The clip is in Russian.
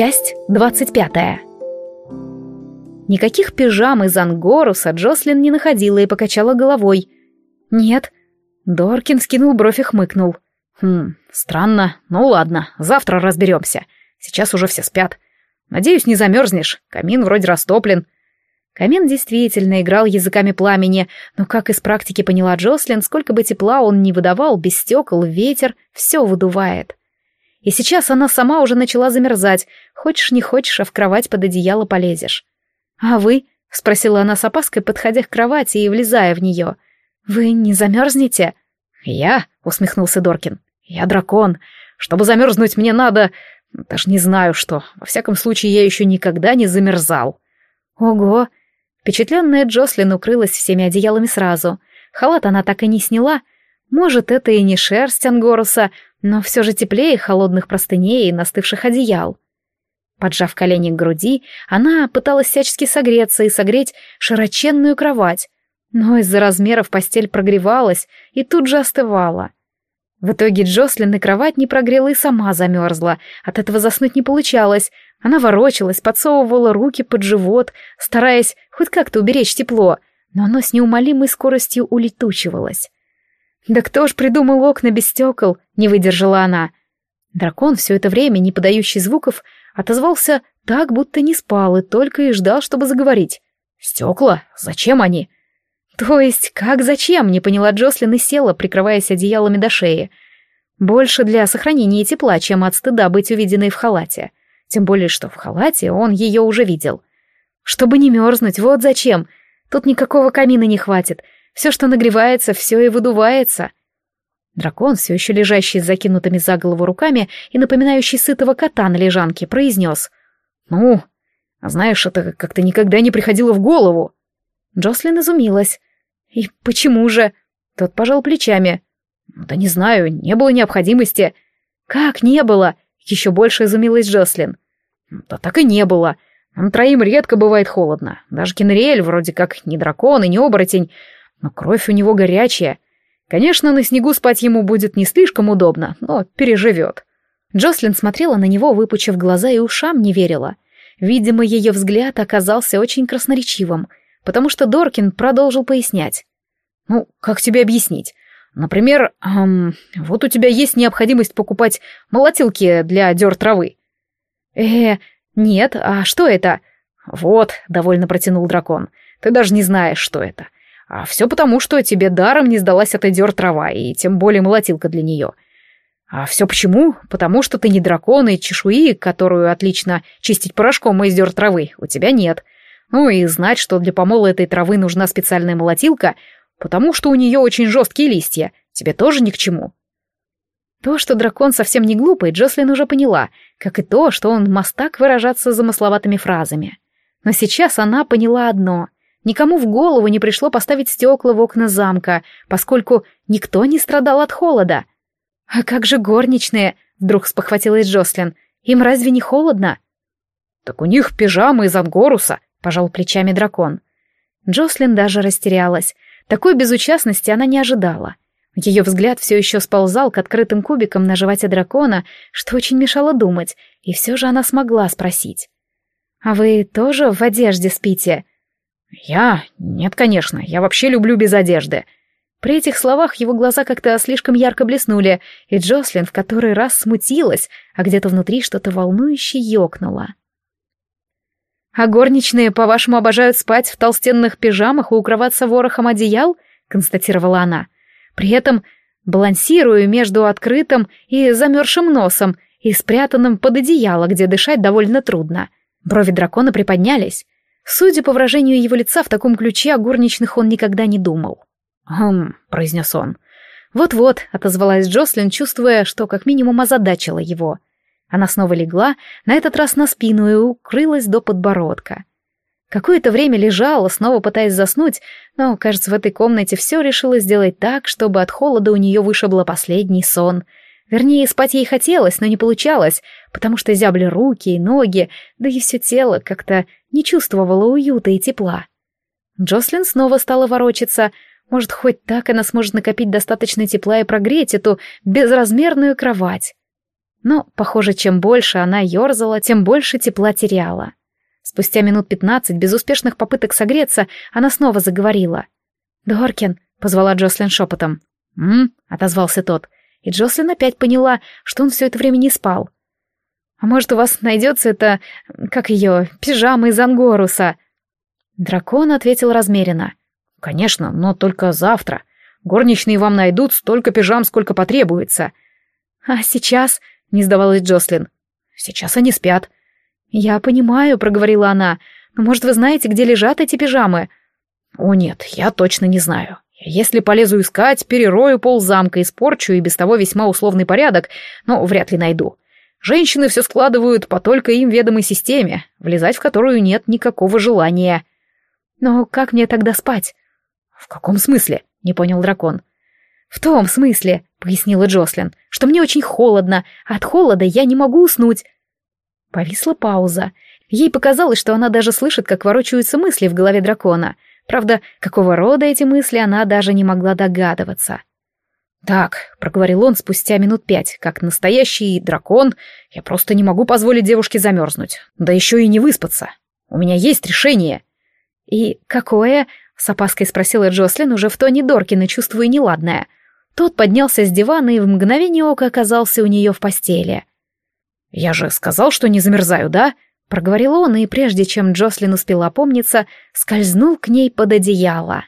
Часть двадцать пятая. Никаких пижам из ангоруса Джослин не находила и покачала головой. «Нет». Доркин скинул бровь и хмыкнул. «Хм, странно. Ну ладно, завтра разберемся. Сейчас уже все спят. Надеюсь, не замерзнешь. Камин вроде растоплен». Камин действительно играл языками пламени, но, как из практики поняла Джослин, сколько бы тепла он ни выдавал, без стекол, ветер, все выдувает. И сейчас она сама уже начала замерзать. Хочешь, не хочешь, а в кровать под одеяло полезешь. «А вы?» — спросила она с опаской, подходя к кровати и влезая в нее. «Вы не замерзнете?» «Я?» — усмехнулся Доркин. «Я дракон. Чтобы замерзнуть, мне надо... Даже не знаю что. Во всяком случае, я еще никогда не замерзал». «Ого!» Впечатленная Джослин укрылась всеми одеялами сразу. Халат она так и не сняла. Может, это и не шерсть ангоруса, но все же теплее холодных простыней и настывших одеял. Поджав колени к груди, она пыталась всячески согреться и согреть широченную кровать, но из-за размеров постель прогревалась и тут же остывала. В итоге Джослин и кровать не прогрела и сама замерзла, от этого заснуть не получалось, она ворочалась, подсовывала руки под живот, стараясь хоть как-то уберечь тепло, но оно с неумолимой скоростью улетучивалось. «Да кто ж придумал окна без стекол?» — не выдержала она. Дракон, все это время не подающий звуков, отозвался так, будто не спал и только и ждал, чтобы заговорить. «Стекла? Зачем они?» «То есть, как зачем?» — не поняла Джослин и села, прикрываясь одеялами до шеи. Больше для сохранения тепла, чем от стыда быть увиденной в халате. Тем более, что в халате он ее уже видел. Чтобы не мерзнуть, вот зачем. Тут никакого камина не хватит. Все, что нагревается, все и выдувается. Дракон, все еще лежащий с закинутыми за голову руками и напоминающий сытого кота на лежанке, произнес. «Ну, а знаешь, это как-то никогда не приходило в голову». Джослин изумилась. «И почему же?» Тот пожал плечами. «Да не знаю, не было необходимости». «Как не было?» Еще больше изумилась Джослин. «Да так и не было. Нам троим редко бывает холодно. Даже Кенриэль вроде как не дракон и не оборотень, но кровь у него горячая. Конечно, на снегу спать ему будет не слишком удобно, но переживет. Джослин смотрела на него, выпучив глаза, и ушам не верила. Видимо, ее взгляд оказался очень красноречивым, потому что Доркин продолжил пояснять. «Ну, как тебе объяснить? Например, эм, вот у тебя есть необходимость покупать молотилки для дёр травы». «Э, нет, а что это?» «Вот», — довольно протянул дракон, — «ты даже не знаешь, что это. А все потому, что тебе даром не сдалась эта дёр трава, и тем более молотилка для нее. А все почему? Потому что ты не дракон, и чешуи, которую отлично чистить порошком из дёр травы, у тебя нет. Ну и знать, что для помола этой травы нужна специальная молотилка, потому что у нее очень жесткие листья, тебе тоже ни к чему. То, что дракон совсем не глупый, Джослин уже поняла, как и то, что он мастак выражаться замысловатыми фразами. Но сейчас она поняла одно — Никому в голову не пришло поставить стекла в окна замка, поскольку никто не страдал от холода. «А как же горничные?» — вдруг спохватилась Джослин. «Им разве не холодно?» «Так у них пижамы из ангоруса», — пожал плечами дракон. Джослин даже растерялась. Такой безучастности она не ожидала. Ее взгляд все еще сползал к открытым кубикам на животе дракона, что очень мешало думать, и все же она смогла спросить. «А вы тоже в одежде спите?» «Я? Нет, конечно, я вообще люблю без одежды». При этих словах его глаза как-то слишком ярко блеснули, и Джослин в который раз смутилась, а где-то внутри что-то волнующе ёкнуло. «А горничные, по-вашему, обожают спать в толстенных пижамах и укрываться ворохом одеял?» — констатировала она. «При этом балансирую между открытым и замерзшим носом и спрятанным под одеяло, где дышать довольно трудно». Брови дракона приподнялись. Судя по выражению его лица, в таком ключе о горничных он никогда не думал. «Хм», — произнес он. «Вот-вот», — отозвалась Джослин, чувствуя, что как минимум озадачила его. Она снова легла, на этот раз на спину и укрылась до подбородка. Какое-то время лежала, снова пытаясь заснуть, но, кажется, в этой комнате все решила сделать так, чтобы от холода у нее вышибло последний сон — Вернее, спать ей хотелось, но не получалось, потому что зябли руки и ноги, да и все тело как-то не чувствовало уюта и тепла. Джослин снова стала ворочаться. Может, хоть так она сможет накопить достаточно тепла и прогреть эту безразмерную кровать. Но, похоже, чем больше она ерзала, тем больше тепла теряла. Спустя минут пятнадцать безуспешных попыток согреться, она снова заговорила. «Доркин», — позвала Джослин шепотом. «М?» — отозвался тот. И Джослин опять поняла, что он все это время не спал. «А может, у вас найдется это... как ее... пижама из ангоруса?» Дракон ответил размеренно. «Конечно, но только завтра. Горничные вам найдут столько пижам, сколько потребуется». «А сейчас?» — не сдавалась Джослин. «Сейчас они спят. «Я понимаю», — проговорила она, — «но, может, вы знаете, где лежат эти пижамы?» «О нет, я точно не знаю. Если полезу искать, перерою пол замка, испорчу и без того весьма условный порядок, но вряд ли найду. Женщины все складывают по только им ведомой системе, влезать в которую нет никакого желания». «Но как мне тогда спать?» «В каком смысле?» — не понял дракон. «В том смысле», — пояснила Джослин, — «что мне очень холодно, а от холода я не могу уснуть». Повисла пауза. Ей показалось, что она даже слышит, как ворочаются мысли в голове дракона. Правда, какого рода эти мысли она даже не могла догадываться. «Так», — проговорил он спустя минут пять, как настоящий дракон, я просто не могу позволить девушке замерзнуть, да еще и не выспаться. У меня есть решение». «И какое?» — с опаской спросила Джослин, уже в тоне Доркина, чувствуя неладное. Тот поднялся с дивана и в мгновение ока оказался у нее в постели. «Я же сказал, что не замерзаю, да?» Проговорил он, и прежде чем Джослин успела опомниться, скользнул к ней под одеяло.